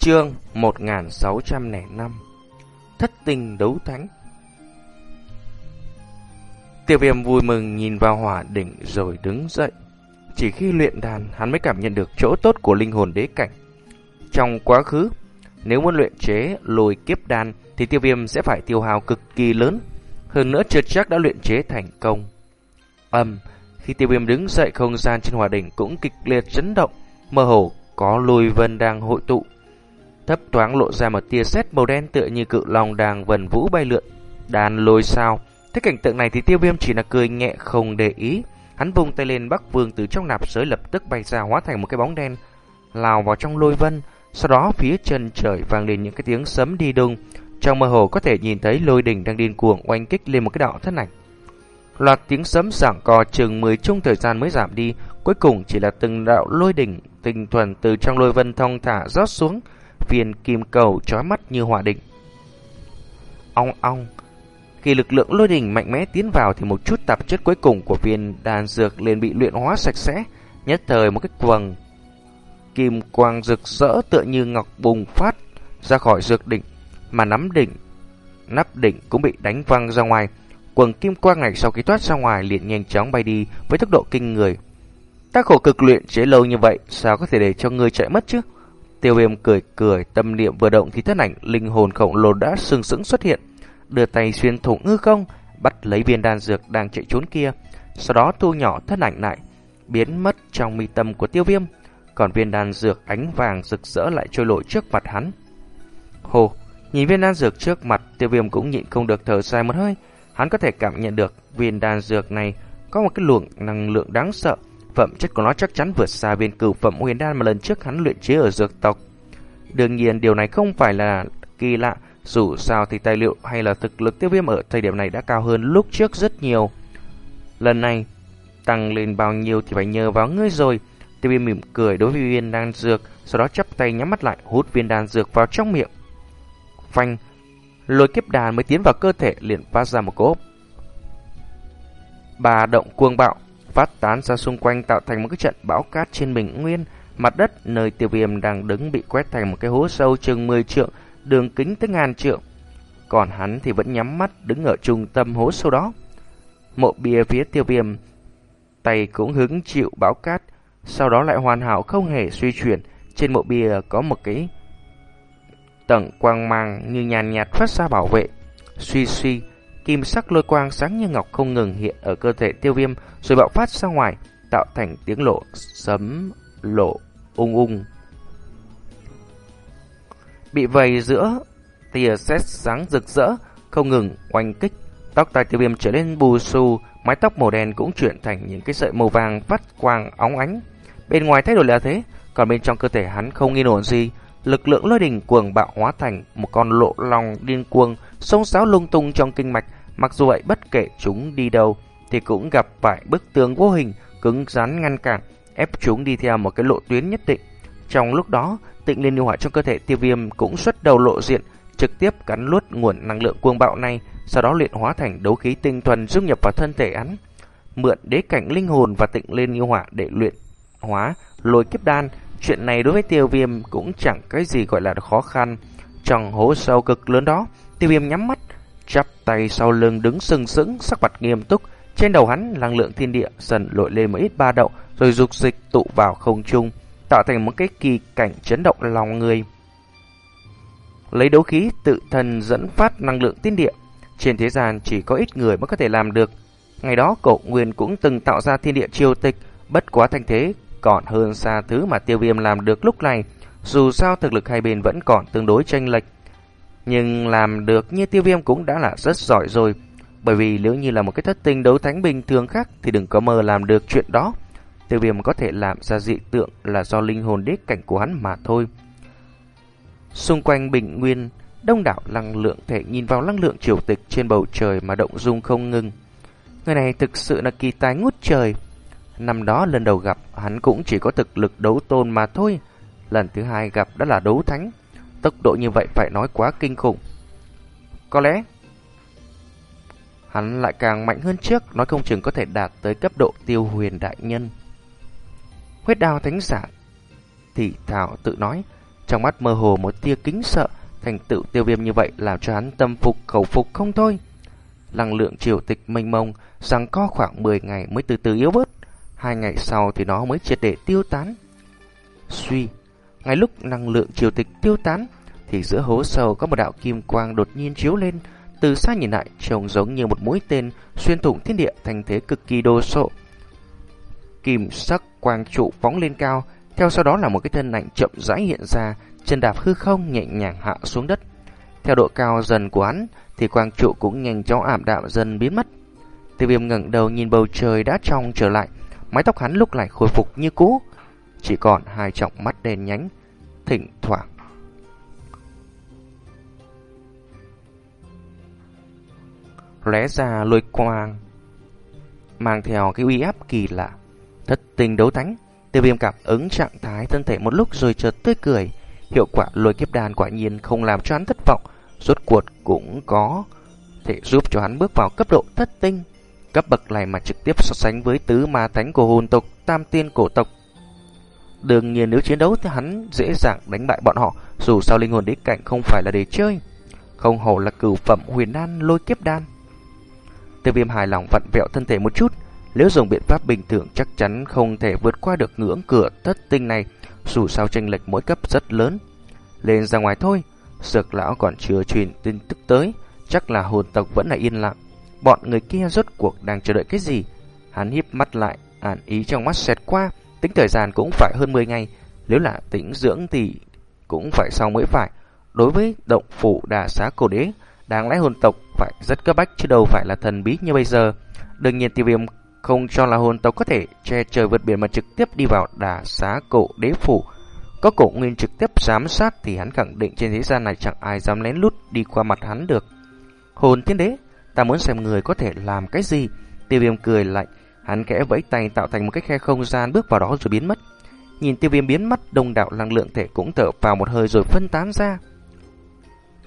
Chương 1605 Thất tình đấu thánh Tiêu viêm vui mừng nhìn vào hỏa đỉnh rồi đứng dậy. Chỉ khi luyện đàn, hắn mới cảm nhận được chỗ tốt của linh hồn đế cảnh. Trong quá khứ, nếu muốn luyện chế lùi kiếp đàn thì tiêu viêm sẽ phải tiêu hao cực kỳ lớn. Hơn nữa chưa chắc đã luyện chế thành công. Âm, khi tiêu viêm đứng dậy không gian trên hỏa đỉnh cũng kịch liệt chấn động. Mơ hồ có lùi vân đang hội tụ thấp thoáng lộ ra một tia sét màu đen tựa như cự long đang vần vũ bay lượn. Đàn lôi sao. Thấy cảnh tượng này thì tiêu viêm chỉ là cười nhẹ không để ý. Hắn vung tay lên Bắc Vương từ trong nạp giới lập tức bay ra hóa thành một cái bóng đen, lao vào trong lôi vân. Sau đó phía chân trời vang lên những cái tiếng sấm đi đùng. Trong mơ hồ có thể nhìn thấy lôi đỉnh đang điên cuồng oanh kích lên một cái đạo thân ảnh. Loạt tiếng sấm giảng cò chừng 10 chung thời gian mới giảm đi, cuối cùng chỉ là từng đạo lôi đỉnh tinh thuần từ trong lôi vân thong thả rót xuống, viên kim cầu chói mắt như hỏa định. Ong ong, khi lực lượng lôi đỉnh mạnh mẽ tiến vào thì một chút tạp chất cuối cùng của viên đan dược liền bị luyện hóa sạch sẽ, nhất thời một cái quầng kim quang rực rỡ tựa như ngọc bùng phát ra khỏi dược đỉnh, mà nắm đỉnh, nắp đỉnh cũng bị đánh văng ra ngoài. Quầng kim quang này sau khi thoát ra ngoài liền nhanh chóng bay đi với tốc độ kinh người. Ta khổ cực luyện chế lâu như vậy, sao có thể để cho ngươi chạy mất chứ? Tiêu viêm cười cười, tâm niệm vừa động thì thân ảnh linh hồn khổng lồ đã sừng sững xuất hiện, đưa tay xuyên thủng hư không, bắt lấy viên đan dược đang chạy trốn kia, sau đó thu nhỏ thân ảnh lại, biến mất trong mi tâm của tiêu viêm, còn viên đan dược ánh vàng rực rỡ lại trôi lội trước mặt hắn. Hồ, nhìn viên đan dược trước mặt, tiêu viêm cũng nhịn không được thở dài một hơi, hắn có thể cảm nhận được viên đan dược này có một cái luồng năng lượng đáng sợ, phẩm chất của nó chắc chắn vượt xa viên cửu phẩm huyền đan mà lần trước hắn luyện chế ở dược tộc. Đương nhiên điều này không phải là kỳ lạ, dù sao thì tài liệu hay là thực lực tiêu viêm ở thời điểm này đã cao hơn lúc trước rất nhiều. Lần này, tăng lên bao nhiêu thì phải nhờ vào ngươi rồi. Tiêu viêm mỉm cười đối với viên đan dược, sau đó chắp tay nhắm mắt lại hút viên đan dược vào trong miệng. Phanh, lôi kiếp đàn mới tiến vào cơ thể liền phát ra một cỗ. Bà động cuồng bạo, phát tán ra xung quanh tạo thành một cái trận bão cát trên bình nguyên. Mặt đất nơi tiêu viêm đang đứng bị quét thành một cái hố sâu chừng 10 trượng, đường kính tới ngàn trượng. Còn hắn thì vẫn nhắm mắt đứng ở trung tâm hố sâu đó. Mộ bia phía tiêu viêm, tay cũng hứng chịu bão cát, sau đó lại hoàn hảo không hề suy chuyển. Trên mộ bia có một cái tầng quang mang như nhàn nhạt phát ra bảo vệ. Suy suy, kim sắc lôi quang sáng như ngọc không ngừng hiện ở cơ thể tiêu viêm rồi bạo phát ra ngoài, tạo thành tiếng lộ sấm lộ ung ung. Bị vây giữa tia sét sáng rực rỡ, không ngừng oanh kích, tóc tai tiêu viêm trở nên bù xù, mái tóc màu đen cũng chuyển thành những cái sợi màu vàng phát quang óng ánh. Bên ngoài thay đổi là thế, còn bên trong cơ thể hắn không nghi ngờ gì, lực lượng lôi đình cuồng bạo hóa thành một con lộ lòng điên cuồng, sông sáo lung tung trong kinh mạch, mặc dù vậy bất kể chúng đi đâu thì cũng gặp phải bức tường vô hình cứng rắn ngăn cản, ép chúng đi theo một cái lộ tuyến nhất định. Trong lúc đó, tịnh liên lưu hỏa trong cơ thể tiêu viêm cũng xuất đầu lộ diện, trực tiếp cắn luốt nguồn năng lượng cuồng bạo này, sau đó luyện hóa thành đấu khí tinh thuần dung nhập vào thân thể hắn. Mượn đế cảnh linh hồn và tịnh liên lưu hỏa để luyện hóa lôi kiếp đan, chuyện này đối với tiêu viêm cũng chẳng cái gì gọi là khó khăn. Trong hố sâu cực lớn đó, tiêu viêm nhắm mắt, chắp tay sau lưng đứng sừng sững, sắc mặt nghiêm túc, trên đầu hắn năng lượng thiên địa dần lội lên một ít ba động, rồi dục dịch tụ vào không trung, tạo thành một cái kỳ cảnh chấn động lòng người. Lấy đấu khí tự thân dẫn phát năng lượng thiên địa, trên thế gian chỉ có ít người mới có thể làm được. Ngày đó cậu Nguyên cũng từng tạo ra thiên địa triều tịch, bất quá thanh thế còn hơn xa thứ mà tiêu viêm làm được lúc này, dù sao thực lực hai bên vẫn còn tương đối tranh lệch. Nhưng làm được như tiêu viêm cũng đã là rất giỏi rồi, bởi vì nếu như là một cái thất tinh đấu thánh bình thường khác thì đừng có mơ làm được chuyện đó. Tiêu viêm có thể làm ra dị tượng là do linh hồn đế cảnh của hắn mà thôi. Xung quanh bình nguyên, đông đảo năng lượng thể nhìn vào năng lượng triều tịch trên bầu trời mà động dung không ngừng. Người này thực sự là kỳ tài ngút trời. Năm đó lần đầu gặp hắn cũng chỉ có thực lực đấu tôn mà thôi. Lần thứ hai gặp đã là đấu thánh. Tốc độ như vậy phải nói quá kinh khủng. Có lẽ hắn lại càng mạnh hơn trước, nói không chừng có thể đạt tới cấp độ tiêu huyền đại nhân. Huyết đao thánh giả thì thảo tự nói, Trong mắt mơ hồ một tia kính sợ, thành tựu tiêu viêm như vậy làm cho hắn tâm phục khẩu phục không thôi. Năng lượng triều tịch mênh mông, rằng co khoảng 10 ngày mới từ từ yếu bớt. Hai ngày sau thì nó mới triệt để tiêu tán. Suy, ngay lúc năng lượng triều tịch tiêu tán, thì giữa hố sâu có một đạo kim quang đột nhiên chiếu lên, từ xa nhìn lại trông giống như một mũi tên xuyên thủng thiên địa thành thế cực kỳ đồ sộ. Kim sắc quang trụ phóng lên cao, theo sau đó là một cái thân ảnh chậm rãi hiện ra, chân đạp hư không nhẹ nhàng hạ xuống đất. Theo độ cao dần của hắn thì quang trụ cũng nhanh chóng ảm đạm dần biến mất. Tiêu viêm ngẩng đầu nhìn bầu trời đã trong trở lại, mái tóc hắn lúc lại khôi phục như cũ, chỉ còn hai trọng mắt đen nhánh, thỉnh thoảng lóe ra lôi quang, mang theo cái uy áp kỳ lạ. Thất tình đấu thánh, tiêu viêm cảm ứng trạng thái thân thể một lúc rồi chợt tươi cười. Hiệu quả lôi kiếp đàn quả nhiên không làm cho hắn thất vọng, rốt cuộc cũng có thể giúp cho hắn bước vào cấp độ thất tinh. Cấp bậc này mà trực tiếp so sánh với tứ ma thánh của hồn tộc, tam tiên cổ tộc. Đương nhiên nếu chiến đấu thì hắn dễ dàng đánh bại bọn họ, dù sao linh hồn đế cảnh không phải là để chơi. Không hổ là cửu phẩm huyền đan lôi kiếp đan. Tiêu viêm hài lòng vặn vẹo thân thể một chút. Nếu dùng biện pháp bình thường chắc chắn không thể vượt qua được ngưỡng cửa thất tinh này. Dù sao tranh lệch mỗi cấp rất lớn. Lên ra ngoài thôi. sực lão còn chưa truyền tin tức tới. Chắc là hồn tộc vẫn là yên lặng. Bọn người kia rốt cuộc đang chờ đợi cái gì? Hắn híp mắt lại, ản ý trong mắt xẹt qua. Tính thời gian cũng phải hơn 10 ngày. Nếu là tính dưỡng thì cũng phải sau mới phải. Đối với động phủ đà xá cổ đế, Đáng lẽ hồn tộc phải rất cấp bách chứ đâu phải là thần bí như bây giờ. Đương nhiên tiêu viêm không cho là hồn tộc có thể che trời vượt biển mà trực tiếp đi vào đà xá cổ đế phủ. Có cổ nguyên trực tiếp giám sát thì hắn khẳng định trên thế gian này chẳng ai dám lén lút đi qua mặt hắn được. Hồn thiên đế, ta muốn xem người có thể làm cái gì. Tiêu viêm cười lạnh, hắn kẽ vẫy tay tạo thành một cái khe không gian bước vào đó rồi biến mất. Nhìn tiêu viêm biến mất, đông đảo năng lượng thể cũng thở vào một hơi rồi phân tán ra.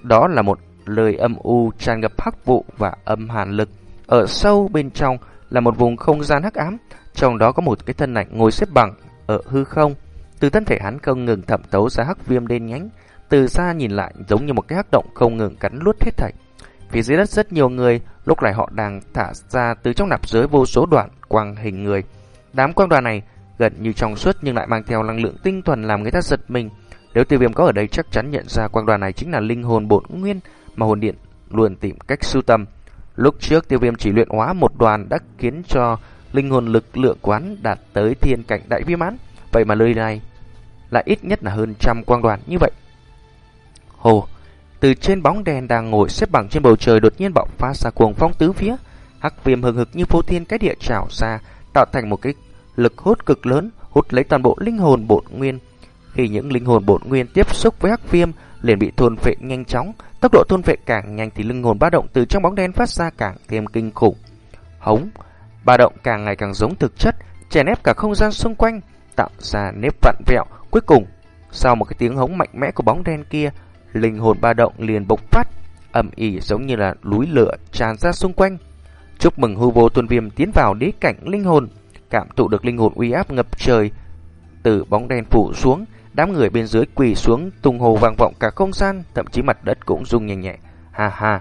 Đó là một lời âm u tràn ngập hắc vụ và âm hàn lực. Ở sâu bên trong là một vùng không gian hắc ám, trong đó có một cái thân ảnh ngồi xếp bằng ở hư không. Từ thân thể hắn không ngừng thẩm tấu ra hắc viêm đen nhánh, từ xa nhìn lại giống như một cái hắc động không ngừng cắn nuốt hết thảy. Phía dưới đất rất nhiều người, lúc này họ đang thả ra từ trong nạp giới vô số đoạn quang hình người. Đám quang đoàn này gần như trong suốt nhưng lại mang theo năng lượng tinh thuần làm người ta giật mình. Nếu tiêu viêm có ở đây chắc chắn nhận ra quang đoàn này chính là linh hồn bổn nguyên mà hồn điện luôn tìm cách sưu tầm. Lúc trước tiêu viêm chỉ luyện hóa một đoàn đã khiến cho linh hồn lực lượng quán đạt tới thiên cảnh đại viêm án. Vậy mà nơi này lại ít nhất là hơn trăm quang đoàn như vậy. Hồ, từ trên bóng đèn đang ngồi xếp bằng trên bầu trời đột nhiên bạo phát ra cuồng phong tứ phía. Hắc viêm hừng hực như phô thiên cái địa trào ra, tạo thành một cái lực hút cực lớn, hút lấy toàn bộ linh hồn bổn nguyên. Khi những linh hồn bổn nguyên tiếp xúc với hắc viêm, liền bị thôn phệ nhanh chóng, tốc độ thôn phệ càng nhanh thì linh hồn ba động từ trong bóng đen phát ra càng thêm kinh khủng. Hống, ba động càng ngày càng giống thực chất, chèn ép cả không gian xung quanh, tạo ra nếp vặn vẹo. Cuối cùng, sau một cái tiếng hống mạnh mẽ của bóng đen kia, linh hồn ba động liền bộc phát, ầm ỉ giống như là núi lửa tràn ra xung quanh. Chúc mừng hư vô tuân viêm tiến vào đế cảnh linh hồn, cảm thụ được linh hồn uy áp ngập trời từ bóng đen phủ xuống, Đám người bên dưới quỳ xuống tung hồ vang vọng cả không gian, thậm chí mặt đất cũng rung nhẹ nhẹ. Ha ha.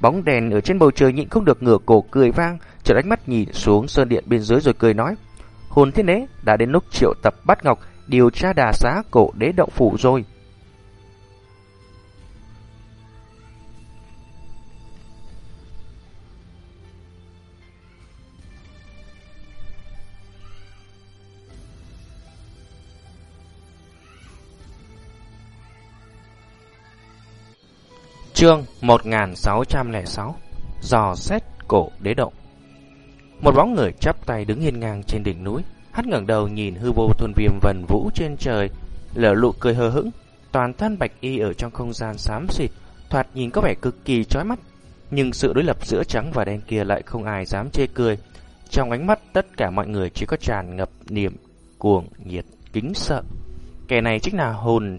Bóng đèn ở trên bầu trời nhịn không được ngửa cổ cười vang, trở ánh mắt nhìn xuống sơn điện bên dưới rồi cười nói: "Hồn thiên đế, đã đến lúc triệu tập bắt ngọc điều tra đà xá cổ đế động phủ rồi." Chương 1606 Dò xét cổ đế động Một bóng người chắp tay đứng hiên ngang trên đỉnh núi Hắt ngẩng đầu nhìn hư vô thuần viêm vần vũ trên trời, Lở lụ cười hờ hững, Toàn thân bạch y ở trong không gian xám xịt, Thoạt nhìn có vẻ cực kỳ chói mắt, Nhưng sự đối lập giữa trắng và đen kia lại không ai dám chê cười. Trong ánh mắt tất cả mọi người chỉ có tràn ngập niềm cuồng nhiệt, kính sợ. Kẻ này chính là hồn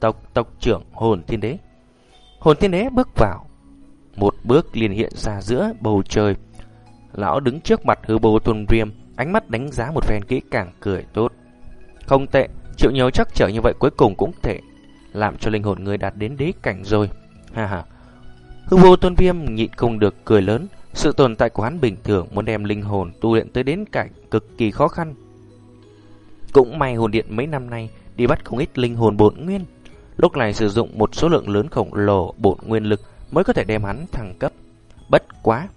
tộc tộc trưởng hồn thiên đế. Hồn thiên đế bước vào. Một bước liền hiện ra giữa bầu trời. Lão đứng trước mặt hư bồ tuần viêm, ánh mắt đánh giá một phen kỹ càng cười tốt. Không tệ, chịu nhiều chắc trở như vậy cuối cùng cũng thể làm cho linh hồn người đạt đến đế cảnh rồi. Ha ha. Hư vô tôn viêm nhịn không được cười lớn, sự tồn tại của hắn bình thường muốn đem linh hồn tu luyện tới đến cảnh cực kỳ khó khăn. Cũng may hồn điện mấy năm nay đi bắt không ít linh hồn bổn nguyên, lúc này sử dụng một số lượng lớn khổng lồ bổn nguyên lực mới có thể đem hắn thăng cấp. Bất quá.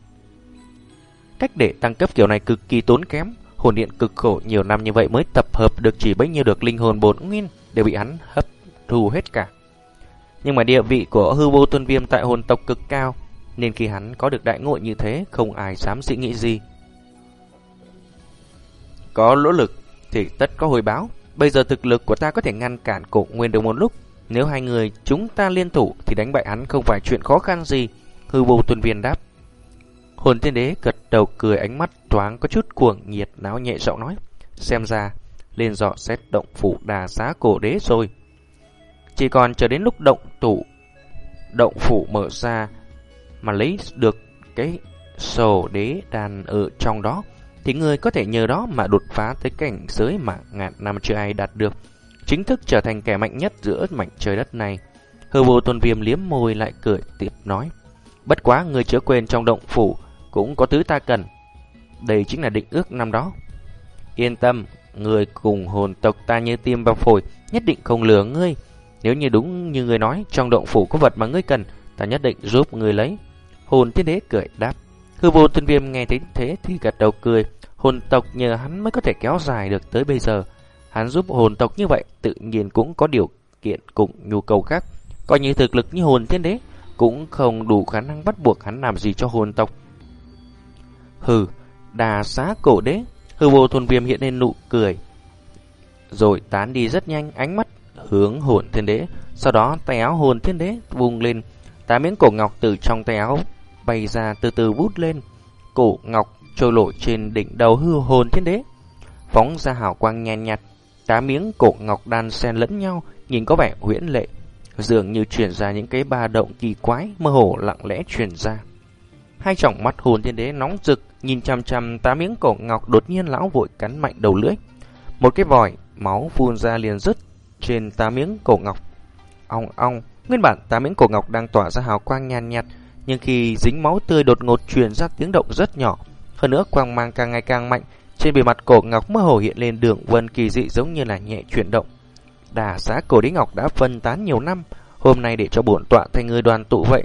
Cách để tăng cấp kiểu này cực kỳ tốn kém, hồn điện cực khổ nhiều năm như vậy mới tập hợp được chỉ bấy nhiêu được linh hồn bổn nguyên đều bị hắn hấp thu hết cả. Nhưng mà địa vị của hư vô tuân viêm tại hồn tộc cực cao, nên khi hắn có được đại ngộ như thế, không ai dám suy nghĩ gì. Có lỗ lực thì tất có hồi báo. Bây giờ thực lực của ta có thể ngăn cản cổ nguyên được một lúc. Nếu hai người chúng ta liên thủ thì đánh bại hắn không phải chuyện khó khăn gì. Hư vô tuân viên đáp. Hồn tiên đế gật đầu cười ánh mắt thoáng có chút cuồng nhiệt náo nhẹ giọng nói. Xem ra, lên dọ xét động phủ đà giá cổ đế rồi. Chỉ còn chờ đến lúc động tủ động phủ mở ra mà lấy được cái sổ đế đàn ở trong đó thì người có thể nhờ đó mà đột phá tới cảnh giới mà ngàn năm chưa ai đạt được, chính thức trở thành kẻ mạnh nhất giữa mảnh trời đất này. Hư vô tôn viêm liếm môi lại cười tiếp nói. Bất quá người chớ quên trong động phủ cũng có thứ ta cần. Đây chính là định ước năm đó. Yên tâm, người cùng hồn tộc ta như tim vào phổi, nhất định không lừa ngươi. Nếu như đúng như người nói, trong động phủ có vật mà ngươi cần, ta nhất định giúp người lấy. Hồn thiên đế cười đáp. Hư vô tuần viêm nghe thấy thế thì gật đầu cười. Hồn tộc nhờ hắn mới có thể kéo dài được tới bây giờ. Hắn giúp hồn tộc như vậy tự nhiên cũng có điều kiện cùng nhu cầu khác. Coi như thực lực như hồn thiên đế cũng không đủ khả năng bắt buộc hắn làm gì cho hồn tộc. Hừ, đà xá cổ đế. Hư vô thôn viêm hiện lên nụ cười. Rồi tán đi rất nhanh ánh mắt hướng hồn thiên đế. Sau đó tay áo hồn thiên đế vùng lên. Tám miếng cổ ngọc từ trong tay áo bay ra từ từ vút lên. Cổ ngọc trôi nổi trên đỉnh đầu hư hồn thiên đế. Phóng ra hào quang nhàn nhạt, tám miếng cổ ngọc đan xen lẫn nhau, nhìn có vẻ huyễn lệ, dường như truyền ra những cái ba động kỳ quái mơ hồ lặng lẽ truyền ra. Hai tròng mắt hồn thiên đế nóng rực, nhìn chăm chăm tám miếng cổ ngọc đột nhiên lão vội cắn mạnh đầu lưỡi. Một cái vòi máu phun ra liền rứt trên tám miếng cổ ngọc. Ong ong, nguyên bản tám miếng cổ ngọc đang tỏa ra hào quang nhàn nhạt, nhưng khi dính máu tươi đột ngột truyền ra tiếng động rất nhỏ, hơn nữa quang mang càng ngày càng mạnh, trên bề mặt cổ ngọc mơ hồ hiện lên đường vân kỳ dị giống như là nhẹ chuyển động. Đà giá cổ đế ngọc đã phân tán nhiều năm, hôm nay để cho bổn tọa thành người đoàn tụ vậy.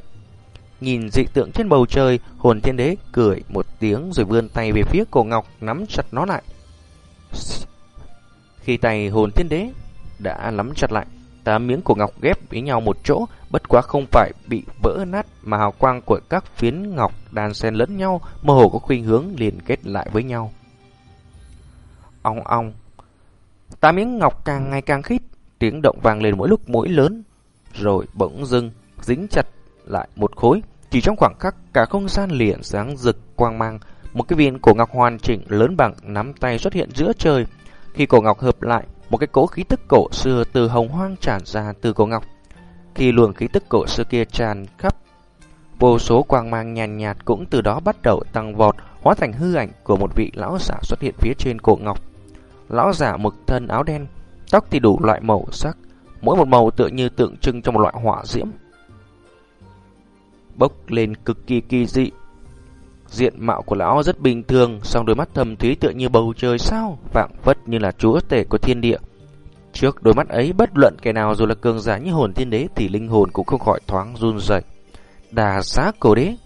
Nhìn dị tượng trên bầu trời, hồn thiên đế cười một tiếng rồi vươn tay về phía cổ ngọc nắm chặt nó lại. Khi tay hồn thiên đế đã nắm chặt lại, tám miếng cổ ngọc ghép với nhau một chỗ, bất quá không phải bị vỡ nát mà hào quang của các phiến ngọc đan xen lẫn nhau, mơ hồ có khuynh hướng liên kết lại với nhau. Ong ong. Tám miếng ngọc càng ngày càng khít, tiếng động vang lên mỗi lúc mỗi lớn, rồi bỗng dưng dính chặt lại một khối. Chỉ trong khoảng khắc cả không gian liền sáng rực quang mang, một cái viên cổ ngọc hoàn chỉnh lớn bằng nắm tay xuất hiện giữa trời. Khi cổ ngọc hợp lại, một cái cỗ khí tức cổ xưa từ hồng hoang tràn ra từ cổ ngọc. Khi luồng khí tức cổ xưa kia tràn khắp, vô số quang mang nhàn nhạt, nhạt cũng từ đó bắt đầu tăng vọt, hóa thành hư ảnh của một vị lão giả xuất hiện phía trên cổ ngọc. Lão giả mực thân áo đen, tóc thì đủ loại màu sắc, mỗi một màu tựa như tượng trưng cho một loại hỏa diễm. Bốc lên cực kỳ kỳ dị. Diện mạo của lão rất bình thường, song đôi mắt thầm thúy tựa như bầu trời sao, vạng vất như là chúa tể của thiên địa. Trước đôi mắt ấy bất luận kẻ nào dù là cường giả như hồn thiên đế thì linh hồn cũng không khỏi thoáng run rẩy. Đà xá cổ đế,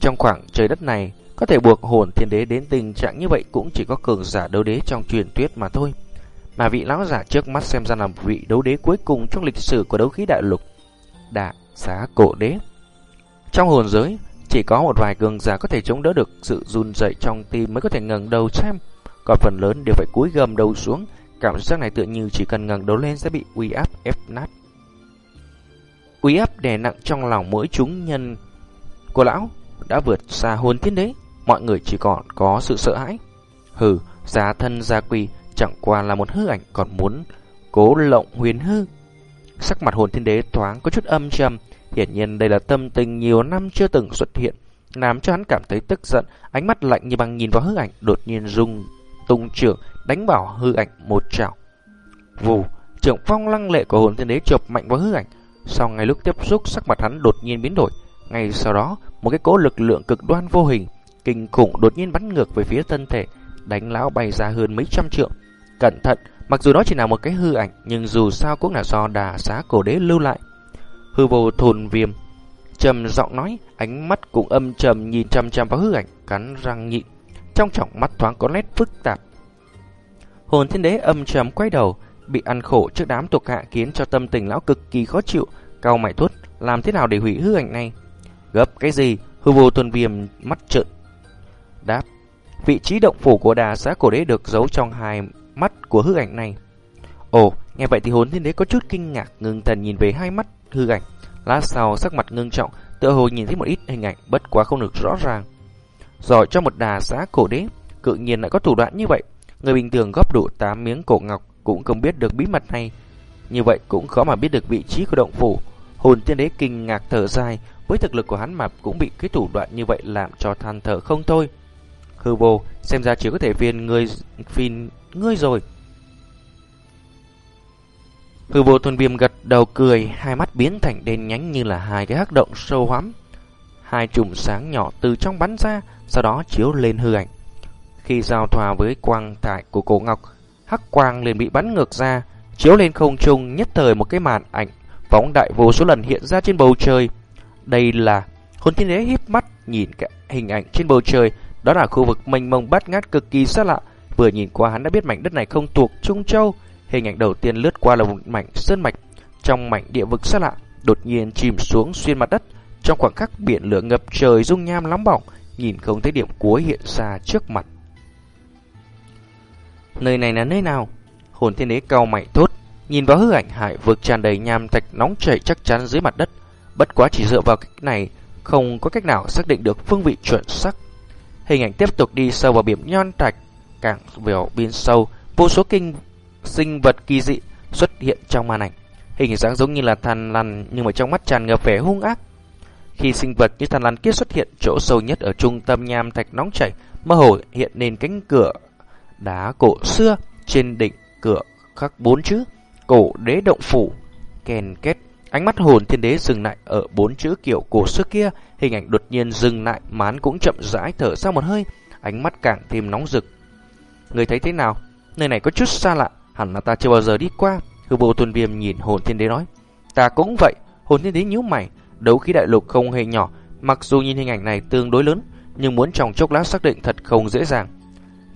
trong khoảng trời đất này có thể buộc hồn thiên đế đến tình trạng như vậy cũng chỉ có cường giả đấu đế trong truyền thuyết mà thôi. Mà vị lão giả trước mắt xem ra là vị đấu đế cuối cùng trong lịch sử của đấu khí đại lục. Đà xá cổ đế. Trong hồn giới, chỉ có một vài cường giả có thể chống đỡ được sự run dậy trong tim mới có thể ngẩng đầu xem, còn phần lớn đều phải cúi gầm đầu xuống, cảm giác này tựa như chỉ cần ngẩng đầu lên sẽ bị uy áp ép nát. Uy áp đè nặng trong lòng mỗi chúng nhân của lão đã vượt xa hồn thiên đế, mọi người chỉ còn có sự sợ hãi. Hừ, giá thân gia quỳ chẳng qua là một hư ảnh còn muốn cố lộng huyền hư. Sắc mặt hồn thiên đế thoáng có chút âm trầm, hiển nhiên đây là tâm tình nhiều năm chưa từng xuất hiện, làm cho hắn cảm thấy tức giận, ánh mắt lạnh như băng nhìn vào hư ảnh, đột nhiên rung tung trưởng đánh bảo hư ảnh một trảo. Vù, Trưởng phong lăng lệ của hồn thiên đế chộp mạnh vào hư ảnh. Sau ngay lúc tiếp xúc, sắc mặt hắn đột nhiên biến đổi. Ngay sau đó, một cái cỗ lực lượng cực đoan vô hình, kinh khủng đột nhiên bắn ngược về phía thân thể, đánh lão bay ra hơn mấy trăm trượng. Cẩn thận, mặc dù đó chỉ là một cái hư ảnh, nhưng dù sao cũng là do đà xá cổ đế lưu lại. Hư vô thồn viêm, trầm giọng nói, ánh mắt cũng âm trầm nhìn chăm chăm vào hư ảnh, cắn răng nhịn. Trong trọng mắt thoáng có nét phức tạp. Hồn thiên đế âm trầm quay đầu, bị ăn khổ trước đám thuộc hạ khiến cho tâm tình lão cực kỳ khó chịu, cao mày thốt, làm thế nào để hủy hư ảnh này? Gấp cái gì? Hư vô thuần viêm mắt trợn. Đáp, vị trí động phủ của đà xã cổ đế được giấu trong hai mắt của hư ảnh này. Ồ, nghe vậy thì hồn thiên đế có chút kinh ngạc, ngưng thần nhìn về hai mắt hư ảnh. Lát sau sắc mặt ngưng trọng, tựa hồ nhìn thấy một ít hình ảnh bất quá không được rõ ràng. Giỏi cho một đà xã cổ đế, cự nhiên lại có thủ đoạn như vậy. Người bình thường góp đủ 8 miếng cổ ngọc cũng không biết được bí mật này. Như vậy cũng khó mà biết được vị trí của động phủ. Hồn tiên đế kinh ngạc thở dài, với thực lực của hắn mà cũng bị cái thủ đoạn như vậy làm cho than thở không thôi. Hư vô, xem ra chỉ có thể phiền ngươi, phiền ngươi rồi. Hư vô thuần viêm gật đầu cười, hai mắt biến thành đen nhánh như là hai cái hắc động sâu hoắm. Hai chùm sáng nhỏ từ trong bắn ra, sau đó chiếu lên hư ảnh. Khi giao thoa với quang thải của cổ ngọc, hắc quang liền bị bắn ngược ra, chiếu lên không trung nhất thời một cái màn ảnh phóng đại vô số lần hiện ra trên bầu trời. Đây là hồn thiên đế híp mắt nhìn cái hình ảnh trên bầu trời, đó là khu vực mênh mông bát ngát cực kỳ xa lạ. Vừa nhìn qua hắn đã biết mảnh đất này không thuộc Trung Châu. Hình ảnh đầu tiên lướt qua là một mảnh sơn mạch trong mảnh địa vực xa lạ, đột nhiên chìm xuống xuyên mặt đất. Trong khoảng khắc biển lửa ngập trời dung nham nóng bỏng, nhìn không thấy điểm cuối hiện ra trước mặt. Nơi này là nơi nào? Hồn thiên đế cao mày thốt, nhìn vào hư ảnh hải vực tràn đầy nham thạch nóng chảy chắc chắn dưới mặt đất. Bất quá chỉ dựa vào cách này, không có cách nào xác định được phương vị chuẩn xác. Hình ảnh tiếp tục đi sâu vào biển nhon thạch, càng vào biên sâu, vô số kinh sinh vật kỳ dị xuất hiện trong màn ảnh. Hình dáng giống như là than lằn nhưng mà trong mắt tràn ngập vẻ hung ác. Khi sinh vật như than lằn kia xuất hiện chỗ sâu nhất ở trung tâm nham thạch nóng chảy, mơ hồ hiện nên cánh cửa đá cổ xưa trên đỉnh cửa khắc bốn chữ cổ đế động phủ kèn kết ánh mắt hồn thiên đế dừng lại ở bốn chữ kiểu cổ xưa kia. Hình ảnh đột nhiên dừng lại mán cũng chậm rãi thở ra một hơi. Ánh mắt càng thêm nóng rực. Người thấy thế nào? Nơi này có chút xa lạ hẳn là ta chưa bao giờ đi qua. Hư vô tuần viêm nhìn hồn thiên đế nói. Ta cũng vậy. Hồn thiên đế nhíu mày. Đấu khí đại lục không hề nhỏ mặc dù nhìn hình ảnh này tương đối lớn nhưng muốn trong chốc lát xác định thật không dễ dàng.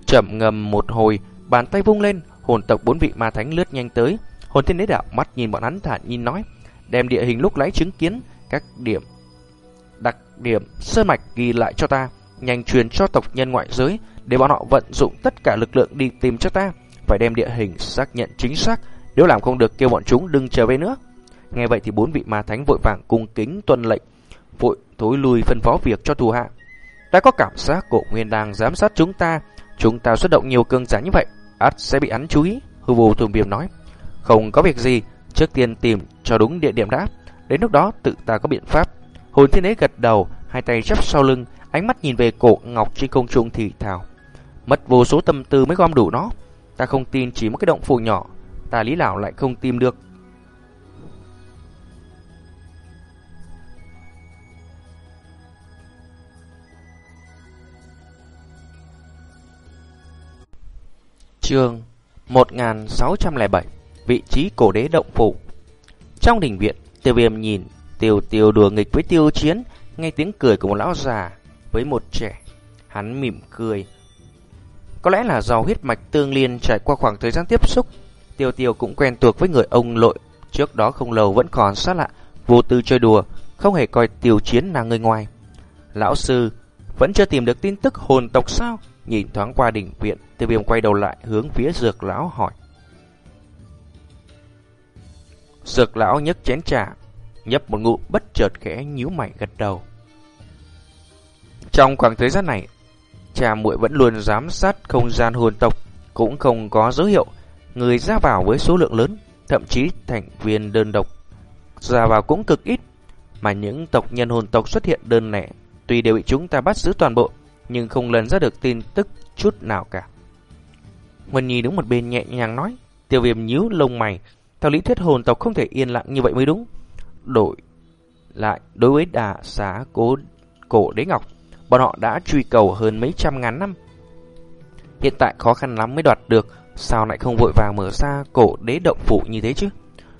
Chậm ngầm một hồi, bàn tay vung lên, hồn tộc bốn vị ma thánh lướt nhanh tới. Hồn thiên đế đạo mắt nhìn bọn hắn thản nhìn nói, đem địa hình lúc nãy chứng kiến các điểm đặc điểm sơn mạch ghi lại cho ta, nhanh truyền cho tộc nhân ngoại giới để bọn họ vận dụng tất cả lực lượng đi tìm cho ta, phải đem địa hình xác nhận chính xác, nếu làm không được kêu bọn chúng đừng trở về nữa. Nghe vậy thì bốn vị ma thánh vội vàng cung kính tuân lệnh, vội thối lui phân phó việc cho thù hạ. Ta có cảm giác cổ nguyên đang giám sát chúng ta, Chúng ta xuất động nhiều cương giả như vậy, ắt sẽ bị hắn chú ý. Hư vô thường biểu nói. Không có việc gì, trước tiên tìm cho đúng địa điểm đã. Đến lúc đó tự ta có biện pháp. Hồn thiên đế gật đầu, hai tay chắp sau lưng, ánh mắt nhìn về cổ ngọc trên không trung thì thào. Mất vô số tâm tư mới gom đủ nó. Ta không tin chỉ một cái động phủ nhỏ, ta lý lão lại không tìm được. Chương 1607 Vị trí cổ đế động phủ. Trong đình viện, tiêu viêm nhìn tiêu tiêu đùa nghịch với tiêu chiến Nghe tiếng cười của một lão già với một trẻ. Hắn mỉm cười. Có lẽ là do huyết mạch tương liên trải qua khoảng thời gian tiếp xúc Tiêu tiêu cũng quen thuộc với người ông lội Trước đó không lâu vẫn còn xa lạ Vô tư chơi đùa Không hề coi tiêu chiến là người ngoài. Lão sư Vẫn chưa tìm được tin tức hồn tộc sao? Nhìn thoáng qua đỉnh viện, tiêu viêm quay đầu lại hướng phía dược lão hỏi. Dược lão nhấc chén trà, nhấp một ngụm bất chợt khẽ nhíu mày gật đầu. Trong khoảng thời gian này, cha muội vẫn luôn giám sát không gian hồn tộc, cũng không có dấu hiệu người ra vào với số lượng lớn, thậm chí thành viên đơn độc ra vào cũng cực ít, mà những tộc nhân hồn tộc xuất hiện đơn lẻ, tuy đều bị chúng ta bắt giữ toàn bộ, nhưng không lần ra được tin tức chút nào cả. Huân Nhi đứng một bên nhẹ nhàng nói, tiêu viêm nhíu lông mày, theo lý thuyết hồn tộc không thể yên lặng như vậy mới đúng. Đổi lại, đối với đà xá cố cổ đế ngọc, bọn họ đã truy cầu hơn mấy trăm ngàn năm. Hiện tại khó khăn lắm mới đoạt được, sao lại không vội vàng mở ra cổ đế động phủ như thế chứ?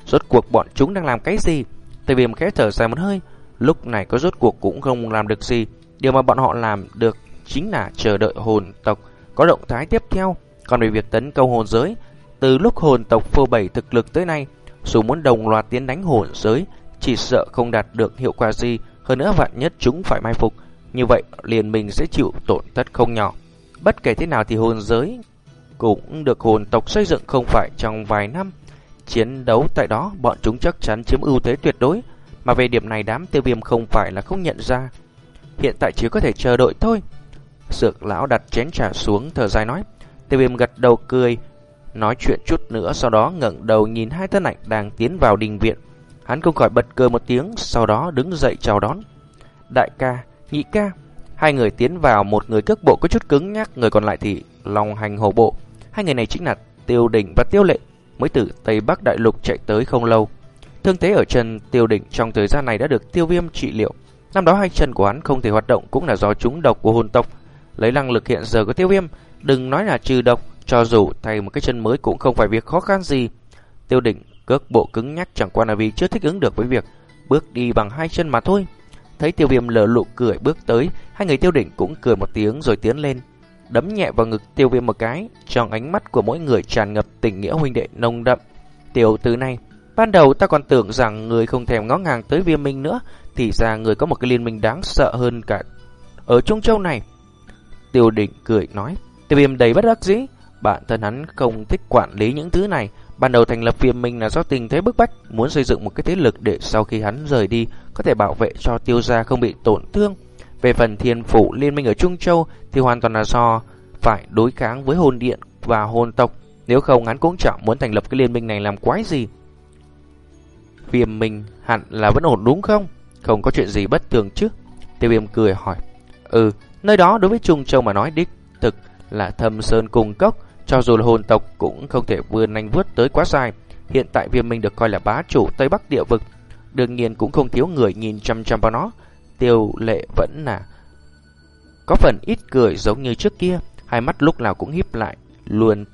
Rốt cuộc bọn chúng đang làm cái gì? Tây viêm khẽ thở dài một hơi, lúc này có rốt cuộc cũng không làm được gì. Điều mà bọn họ làm được chính là chờ đợi hồn tộc có động thái tiếp theo. Còn về việc tấn công hồn giới, từ lúc hồn tộc phô bày thực lực tới nay, dù muốn đồng loạt tiến đánh hồn giới, chỉ sợ không đạt được hiệu quả gì, hơn nữa vạn nhất chúng phải mai phục. Như vậy, liền mình sẽ chịu tổn thất không nhỏ. Bất kể thế nào thì hồn giới cũng được hồn tộc xây dựng không phải trong vài năm. Chiến đấu tại đó, bọn chúng chắc chắn chiếm ưu thế tuyệt đối, mà về điểm này đám tiêu viêm không phải là không nhận ra. Hiện tại chỉ có thể chờ đợi thôi. Dược lão đặt chén trà xuống thở dài nói. Tiêu viêm gật đầu cười, nói chuyện chút nữa sau đó ngẩng đầu nhìn hai thân ảnh đang tiến vào đình viện. Hắn không khỏi bật cười một tiếng, sau đó đứng dậy chào đón. Đại ca, nhị ca, hai người tiến vào, một người cước bộ có chút cứng nhắc, người còn lại thì lòng hành hổ bộ. Hai người này chính là Tiêu Đỉnh và Tiêu Lệ, mới từ Tây Bắc Đại Lục chạy tới không lâu. Thương thế ở chân Tiêu Đỉnh trong thời gian này đã được Tiêu Viêm trị liệu. Năm đó hai chân của hắn không thể hoạt động cũng là do chúng độc của hồn tộc. Lấy năng lực hiện giờ của Tiêu Viêm, đừng nói là trừ độc, cho dù thay một cái chân mới cũng không phải việc khó khăn gì. Tiêu Đỉnh cước bộ cứng nhắc chẳng qua là vì chưa thích ứng được với việc bước đi bằng hai chân mà thôi. Thấy Tiêu Viêm lờ lụ cười bước tới, hai người Tiêu Đỉnh cũng cười một tiếng rồi tiến lên đấm nhẹ vào ngực tiêu viêm một cái, trong ánh mắt của mỗi người tràn ngập tình nghĩa huynh đệ nồng đậm. Tiểu từ này, ban đầu ta còn tưởng rằng người không thèm ngó ngàng tới viêm minh nữa, thì ra người có một cái liên minh đáng sợ hơn cả ở Trung Châu này. Tiêu Đỉnh cười nói, tiêu viêm đầy bất đắc dĩ, bản thân hắn không thích quản lý những thứ này. Ban đầu thành lập viêm minh là do tình thế bức bách, muốn xây dựng một cái thế lực để sau khi hắn rời đi, có thể bảo vệ cho tiêu gia không bị tổn thương. Về phần thiên phủ liên minh ở Trung Châu thì hoàn toàn là do phải đối kháng với hồn điện và hồn tộc. Nếu không hắn cũng chẳng muốn thành lập cái liên minh này làm quái gì. Viêm minh hẳn là vẫn ổn đúng không? Không có chuyện gì bất thường chứ? Tiêu viêm cười hỏi. Ừ, nơi đó đối với Trung Châu mà nói đích thực là thâm sơn cùng cốc. Cho dù là hồn tộc cũng không thể vươn nhanh vướt tới quá dài. Hiện tại viêm minh được coi là bá chủ Tây Bắc địa vực. Đương nhiên cũng không thiếu người nhìn chăm chăm vào nó. Tiêu lệ vẫn là có phần ít cười giống như trước kia, hai mắt lúc nào cũng híp lại, luôn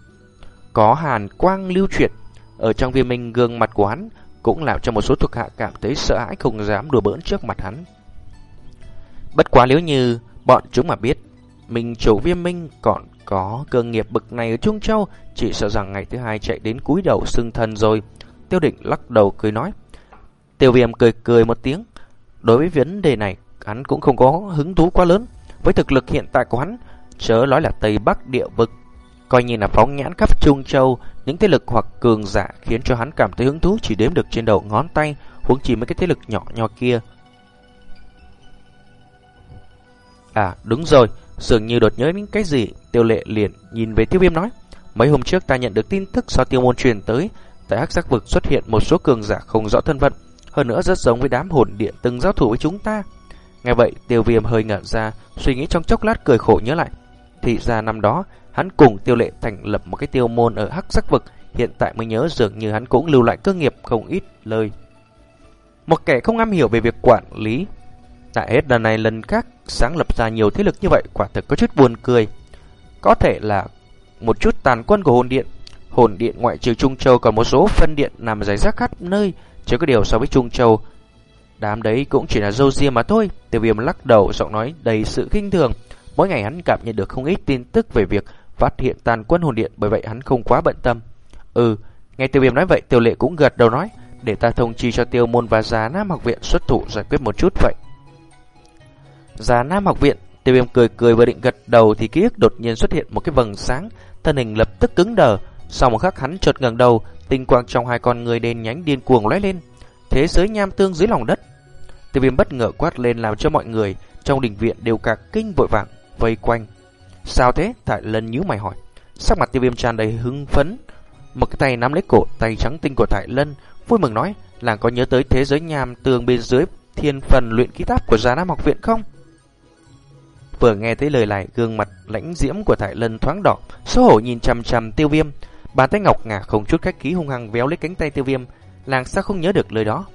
có hàn quang lưu chuyển. Ở trong viêm minh gương mặt của hắn cũng làm cho một số thuộc hạ cảm thấy sợ hãi không dám đùa bỡn trước mặt hắn. Bất quá nếu như bọn chúng mà biết mình chủ viêm minh còn có cơ nghiệp bực này ở Trung Châu, chỉ sợ rằng ngày thứ hai chạy đến cúi đầu xưng thân rồi. Tiêu định lắc đầu cười nói. Tiêu viêm cười cười một tiếng, Đối với vấn đề này, hắn cũng không có hứng thú quá lớn. Với thực lực hiện tại của hắn, chớ nói là Tây Bắc địa vực, coi như là phóng nhãn khắp Trung Châu, những thế lực hoặc cường giả khiến cho hắn cảm thấy hứng thú chỉ đếm được trên đầu ngón tay, huống chỉ mấy cái thế lực nhỏ nhỏ kia. À, đúng rồi, dường như đột nhớ những cái gì, tiêu lệ liền nhìn về tiêu viêm nói. Mấy hôm trước ta nhận được tin tức do tiêu môn truyền tới, tại hắc giác vực xuất hiện một số cường giả không rõ thân phận, hơn nữa rất giống với đám hồn điện từng giao thủ với chúng ta. Nghe vậy, tiêu viêm hơi ngẩn ra, suy nghĩ trong chốc lát cười khổ nhớ lại. Thì ra năm đó, hắn cùng tiêu lệ thành lập một cái tiêu môn ở hắc giác vực, hiện tại mới nhớ dường như hắn cũng lưu lại cơ nghiệp không ít lời. Một kẻ không am hiểu về việc quản lý, tại hết lần này lần khác sáng lập ra nhiều thế lực như vậy quả thực có chút buồn cười. Có thể là một chút tàn quân của hồn điện, hồn điện ngoại trừ Trung Châu còn một số phân điện nằm rải rác khắp nơi, chứ có điều so với Trung Châu, đám đấy cũng chỉ là dâu riêng mà thôi. Tiêu viêm lắc đầu, giọng nói đầy sự kinh thường. Mỗi ngày hắn cảm nhận được không ít tin tức về việc phát hiện tàn quân hồn điện, bởi vậy hắn không quá bận tâm. Ừ, nghe tiêu viêm nói vậy, tiêu lệ cũng gật đầu nói, để ta thông chi cho tiêu môn và giá Nam học viện xuất thủ giải quyết một chút vậy ra Nam học viện, tiêu viêm cười cười vừa định gật đầu thì ký ức đột nhiên xuất hiện một cái vầng sáng, thân hình lập tức cứng đờ. Sau một khắc hắn chợt ngẩng đầu, Tinh quang trong hai con người đen nhánh điên cuồng lóe lên. Thế giới nham tương dưới lòng đất. Tiêu viêm bất ngờ quát lên làm cho mọi người trong đình viện đều cả kinh vội vàng vây quanh. Sao thế? Tại lần nhíu mày hỏi. Sắc mặt tiêu viêm tràn đầy hứng phấn. Một cái tay nắm lấy cổ tay trắng tinh của Tại Lân, vui mừng nói, làng có nhớ tới thế giới nham tương bên dưới thiên phần luyện ký táp của Già Nam học viện không? Vừa nghe thấy lời này, gương mặt lãnh diễm của Thải Lân thoáng đỏ, xấu hổ nhìn chằm chằm tiêu viêm, Bàn tay ngọc ngà không chút khách khí hung hăng véo lấy cánh tay tiêu viêm, nàng sao không nhớ được lời đó.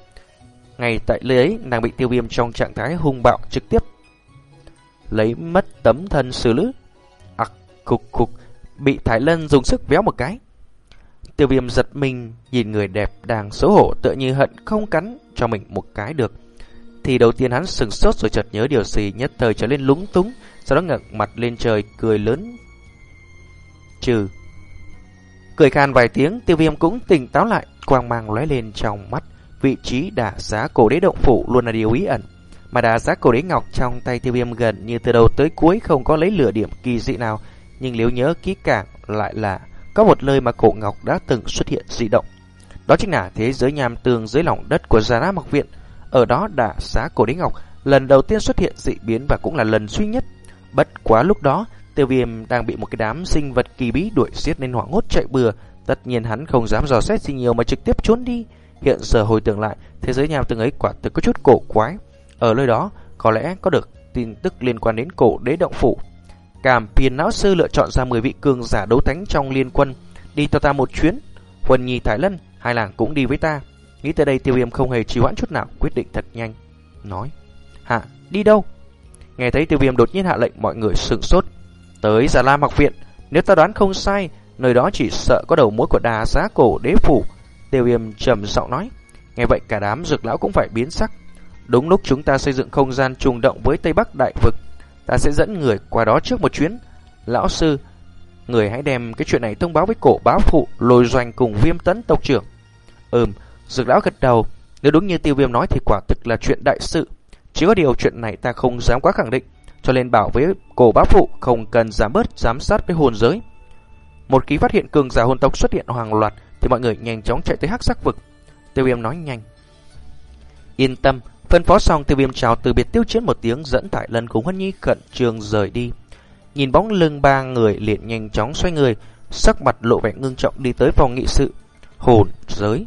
Ngay tại lời ấy, nàng bị tiêu viêm trong trạng thái hung bạo trực tiếp. Lấy mất tấm thân xử lữ. Ặc, cục cục, bị Thái Lân dùng sức véo một cái. Tiêu viêm giật mình, nhìn người đẹp đang xấu hổ tựa như hận không cắn cho mình một cái được. Thì đầu tiên hắn sừng sốt rồi chợt nhớ điều gì nhất thời trở lên lúng túng, sau đó ngẩng mặt lên trời cười lớn. Trừ. Cười khan vài tiếng, tiêu viêm cũng tỉnh táo lại, quang mang lóe lên trong mắt. Vị trí đả giá cổ đế động phủ luôn là điều ý ẩn. Mà đả giá cổ đế ngọc trong tay tiêu viêm gần như từ đầu tới cuối không có lấy lửa điểm kỳ dị nào. Nhưng nếu nhớ kỹ càng lại là có một nơi mà cổ ngọc đã từng xuất hiện dị động. Đó chính là thế giới nham tường dưới lòng đất của Già Nam Học Viện. Ở đó đã xá cổ đế ngọc lần đầu tiên xuất hiện dị biến và cũng là lần duy nhất. Bất quá lúc đó, tiêu viêm đang bị một cái đám sinh vật kỳ bí đuổi giết nên hoảng hốt chạy bừa. Tất nhiên hắn không dám dò xét gì nhiều mà trực tiếp trốn đi. Hiện giờ hồi tưởng lại, thế giới nhà từng ấy quả thực có chút cổ quái. Ở nơi đó, có lẽ có được tin tức liên quan đến cổ đế động phủ. Cảm phiền não sư lựa chọn ra 10 vị cường giả đấu thánh trong liên quân, đi theo ta một chuyến. Huân Nhi Thái Lân, hai làng cũng đi với ta. Nghĩ tới đây tiêu viêm không hề trì hoãn chút nào, quyết định thật nhanh. Nói, hạ, đi đâu? Nghe thấy tiêu viêm đột nhiên hạ lệnh mọi người sửng sốt. Tới Già Lam học viện, nếu ta đoán không sai, nơi đó chỉ sợ có đầu mối của đà giá cổ đế phủ. Tiêu viêm trầm giọng nói. Nghe vậy cả đám dược lão cũng phải biến sắc. Đúng lúc chúng ta xây dựng không gian trùng động với Tây Bắc Đại Vực, ta sẽ dẫn người qua đó trước một chuyến. Lão sư, người hãy đem cái chuyện này thông báo với cổ báo phụ lôi doanh cùng viêm tấn tộc trưởng. Ừm, dược lão gật đầu. Nếu đúng như tiêu viêm nói thì quả thực là chuyện đại sự. Chỉ có điều chuyện này ta không dám quá khẳng định, cho nên bảo với cổ bá phụ không cần giảm bớt giám sát với hồn giới. Một khi phát hiện cường giả hồn tộc xuất hiện hoàng loạt thì mọi người nhanh chóng chạy tới hắc sắc vực. Tiêu viêm nói nhanh. Yên tâm, phân phó xong tiêu viêm chào từ biệt tiêu chiến một tiếng dẫn tại lần cùng Hân Nhi cận trường rời đi. Nhìn bóng lưng ba người liền nhanh chóng xoay người, sắc mặt lộ vẻ ngưng trọng đi tới phòng nghị sự. Hồn giới.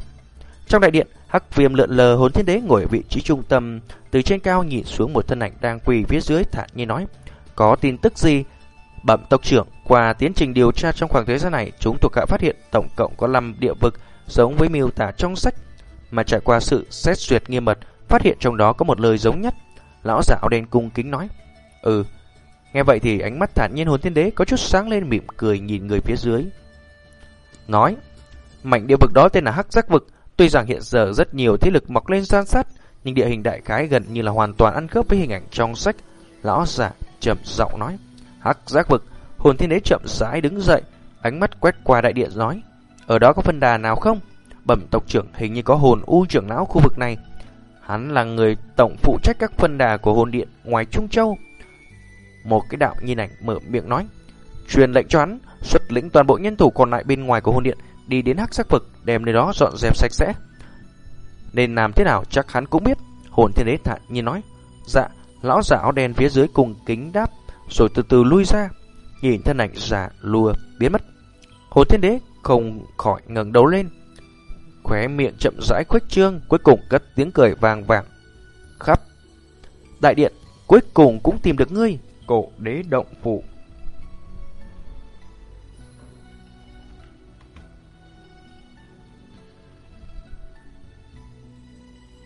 Trong đại điện, Hắc viêm lượn lờ hồn thiên đế ngồi ở vị trí trung tâm, từ trên cao nhìn xuống một thân ảnh đang quỳ phía dưới thản nhiên nói. Có tin tức gì? Bẩm tộc trưởng, qua tiến trình điều tra trong khoảng thời gian này, chúng thuộc hạ phát hiện tổng cộng có 5 địa vực giống với miêu tả trong sách, mà trải qua sự xét duyệt nghiêm mật, phát hiện trong đó có một lời giống nhất. Lão giả áo đen cung kính nói. Ừ, nghe vậy thì ánh mắt thản nhiên hồn thiên đế có chút sáng lên mỉm cười nhìn người phía dưới. Nói, mảnh địa vực đó tên là Hắc Giác Vực, Tuy rằng hiện giờ rất nhiều thế lực mọc lên gian sát, nhưng địa hình đại khái gần như là hoàn toàn ăn khớp với hình ảnh trong sách. Lão giả trầm giọng nói, hắc giác vực, hồn thiên đế chậm rãi đứng dậy, ánh mắt quét qua đại địa nói, ở đó có phân đà nào không? Bẩm tộc trưởng hình như có hồn u trưởng lão khu vực này. Hắn là người tổng phụ trách các phân đà của hồn điện ngoài Trung Châu. Một cái đạo nhìn ảnh mở miệng nói, truyền lệnh cho hắn xuất lĩnh toàn bộ nhân thủ còn lại bên ngoài của hồn điện đi đến hắc sắc vực, đem nơi đó dọn dẹp sạch sẽ. Nên làm thế nào chắc hắn cũng biết. Hồn thiên đế thản nhiên nói. Dạ, lão giả áo đen phía dưới cùng kính đáp, rồi từ từ lui ra. Nhìn thân ảnh giả lùa biến mất. Hồn thiên đế không khỏi ngẩng đầu lên. Khóe miệng chậm rãi khuếch trương, cuối cùng cất tiếng cười vàng vàng. Khắp đại điện, cuối cùng cũng tìm được ngươi. Cổ đế động phủ